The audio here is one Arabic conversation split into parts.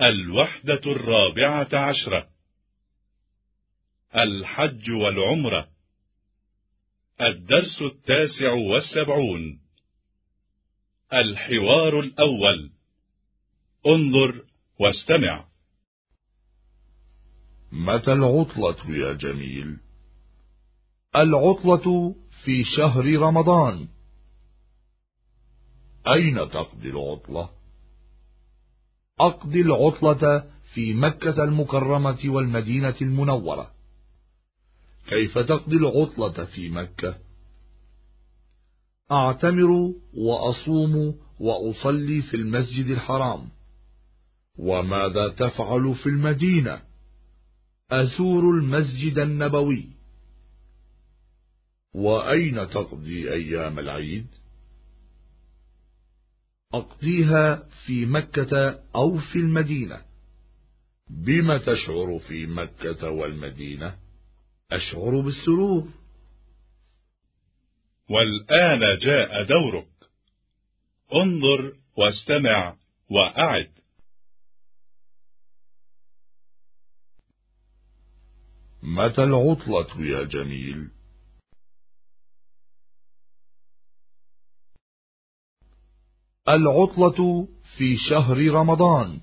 الوحدة الرابعة عشرة. الحج والعمرة. الدرس التاسع والسبعون. الحوار الأول. انظر واستمع. متى العطلة يا جميل؟ العطلة في شهر رمضان. أين تقضي العطلة؟ أقضي العطلة في مكة المكرمة والمدينة المنورة. كيف تقضي العطلة في مكة؟ أعتمر وأصوم وأصلي في المسجد الحرام. وماذا تفعل في المدينة؟ أزور المسجد النبوي. وأين تقضي أيام العيد؟ أقضيها في مكة أو في المدينة. بما تشعر في مكة والمدينة؟ أشعر بالسرور. والآن جاء دورك. انظر واستمع وأعد. متى العطلة يا جميل؟ العطلة في شهر رمضان.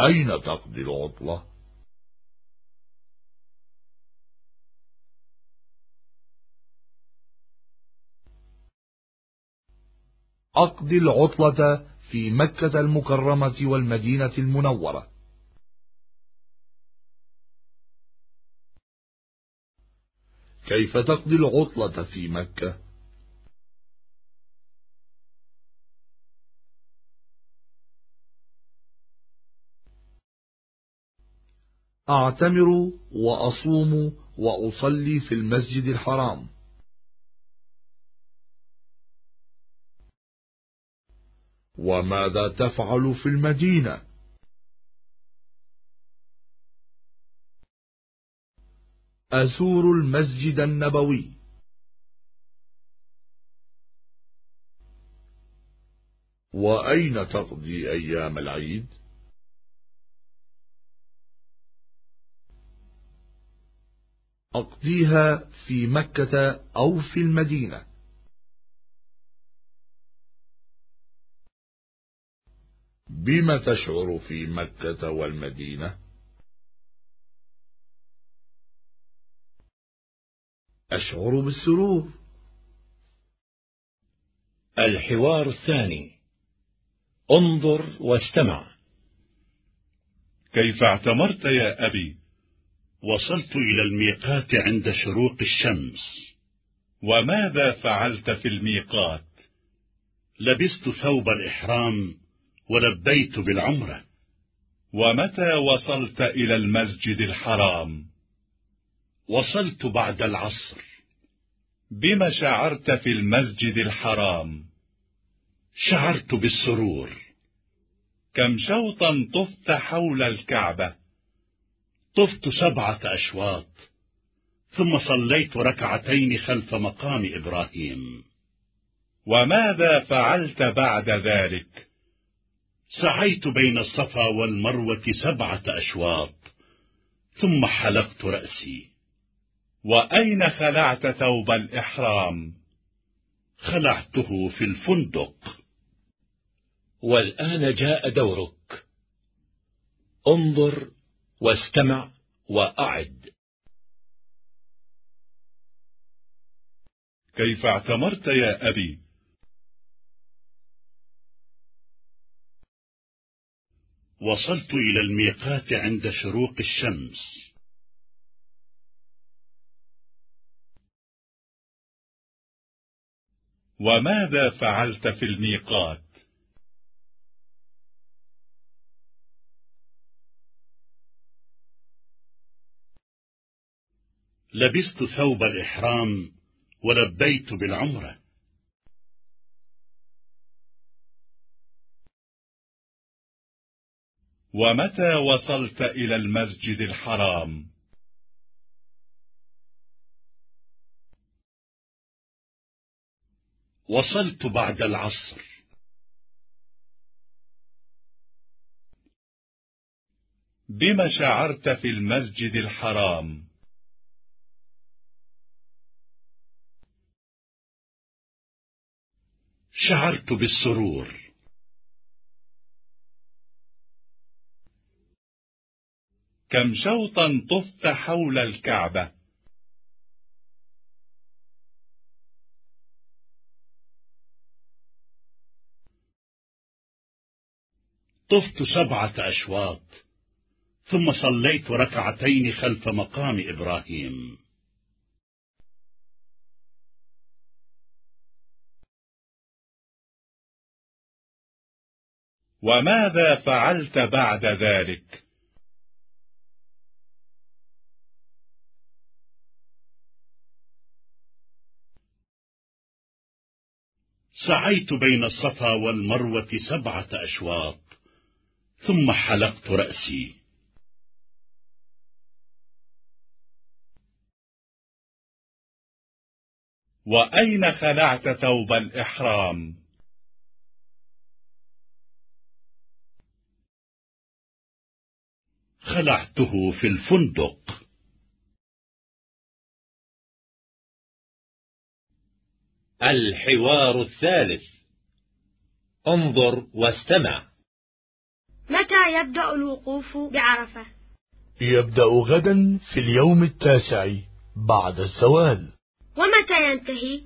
أين تقضي العطلة؟ أقضي العطلة في مكة المكرمة والمدينة المنورة. كيف تقضي العطلة في مكة؟ أعتمر وأصوم وأصلي في المسجد الحرام. وماذا تفعل في المدينة؟ أزور المسجد النبوي. وأين تقضي أيام العيد؟ أقضيها في مكة أو في المدينة. بما تشعر في مكة والمدينة؟ أشعر بالسرور. الحوار الثاني. انظر واستمع. كيف اعتمرت يا أبي؟ وصلت إلى الميقات عند شروق الشمس. وماذا فعلت في الميقات؟ لبست ثوب الإحرام ولبيت بالعمرة. ومتى وصلت إلى المسجد الحرام؟ وصلت بعد العصر بما شعرت في المسجد الحرام. شعرت بالسرور. كم شوطا طفت حول الكعبة. طفت سبعة أشواط. ثم صليت ركعتين خلف مقام إبراهيم. وماذا فعلت بعد ذلك؟ سعيت بين الصفا والمروة سبعة أشواط. ثم حلقت رأسي. وأين خلعت ثوب الإحرام؟ خلعته في الفندق. والآن جاء دورك. انظر واستمع وأعد. كيف اعتمرت يا أبي؟ وصلت إلى الميقات عند شروق الشمس. وماذا فعلت في الميقات؟ لبست ثوب الإحرام ولبيت بالعمرة. ومتى وصلت إلى المسجد الحرام؟ وصلت بعد العصر. بما شعرت في المسجد الحرام؟ شعرت بالسرور. كم شوطا طفت حول الكعبة. طفت سبعة أشواط ثم صليت ركعتين خلف مقام إبراهيم. وماذا فعلت بعد ذلك؟ سعيت بين الصفا والمروة سبعة أشواط ثم حلقت رأسي. وأين خلعت ثوب الإحرام؟ خلعته في الفندق. الحوار الثالث. انظر واستمع. متى يبدأ الوقوف بعرفة؟ يبدأ غدا في اليوم التاسع بعد الزوال. ومتى ينتهي؟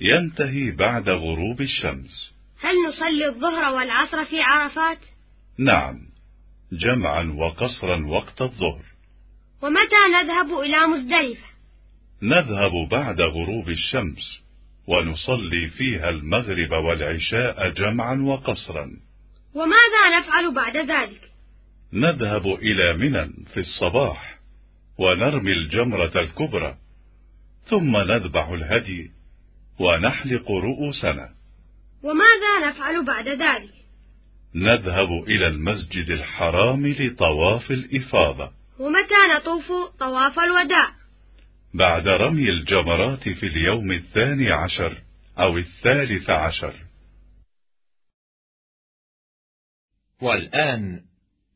ينتهي بعد غروب الشمس. هل نصلي الظهر والعصر في عرفات؟ نعم جمعا وقصرا وقت الظهر. ومتى نذهب إلى مزدلفة؟ نذهب بعد غروب الشمس ونصلي فيها المغرب والعشاء جمعا وقصرا. وماذا نفعل بعد ذلك؟ نذهب إلى منى في الصباح ونرمي الجمرة الكبرى ثم نذبح الهدي ونحلق رؤوسنا. وماذا نفعل بعد ذلك؟ نذهب إلى المسجد الحرام لطواف الإفاضة. ومتى نطوف طواف الوداع؟ بعد رمي الجمرات في اليوم الثاني عشر أو الثالث عشر. والآن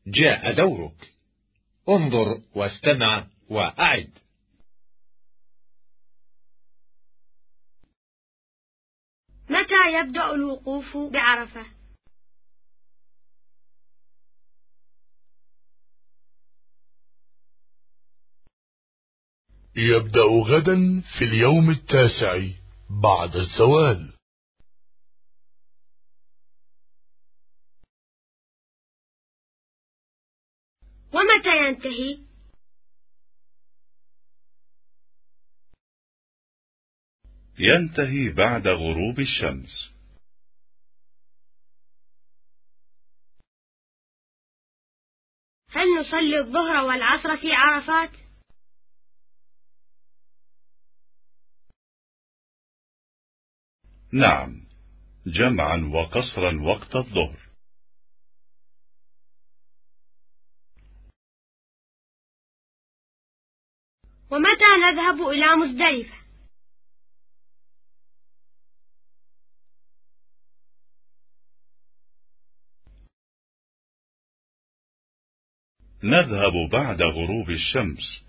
جاء دورك. انظر واستمع وأعد. متى يبدأ الوقوف بعرفة؟ يبدأ غدا في اليوم التاسع بعد الزوال. ومتى ينتهي؟ ينتهي بعد غروب الشمس. هل نصلي الظهر والعصر في عرفات؟ نعم جمعا وقصرا وقت الظهر. ومتى نذهب إلى مزدلفة؟ نذهب بعد غروب الشمس.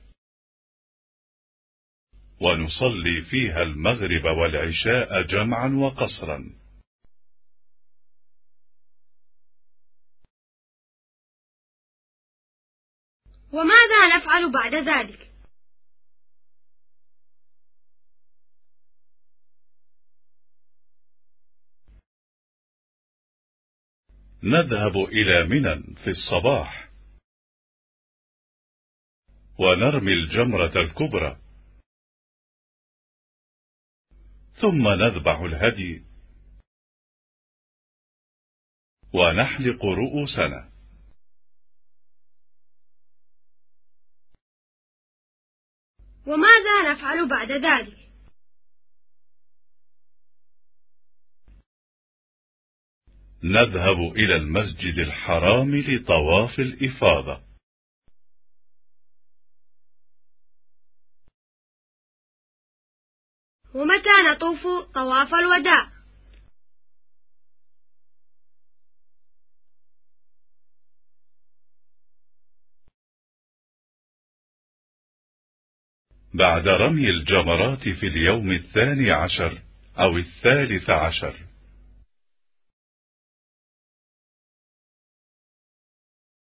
ونصلي فيها المغرب والعشاء جمعا وقصرا. وماذا نفعل بعد ذلك؟ نذهب إلى منى في الصباح. ونرمي الجمرة الكبرى. ثم نذبح الهدي. ونحلق رؤوسنا. وماذا نفعل بعد ذلك؟ نذهب إلى المسجد الحرام لطواف الإفاضة. ومتى نطوف طواف الوداع؟ بعد رمي الجمرات في اليوم الثاني عشر أو الثالث عشر.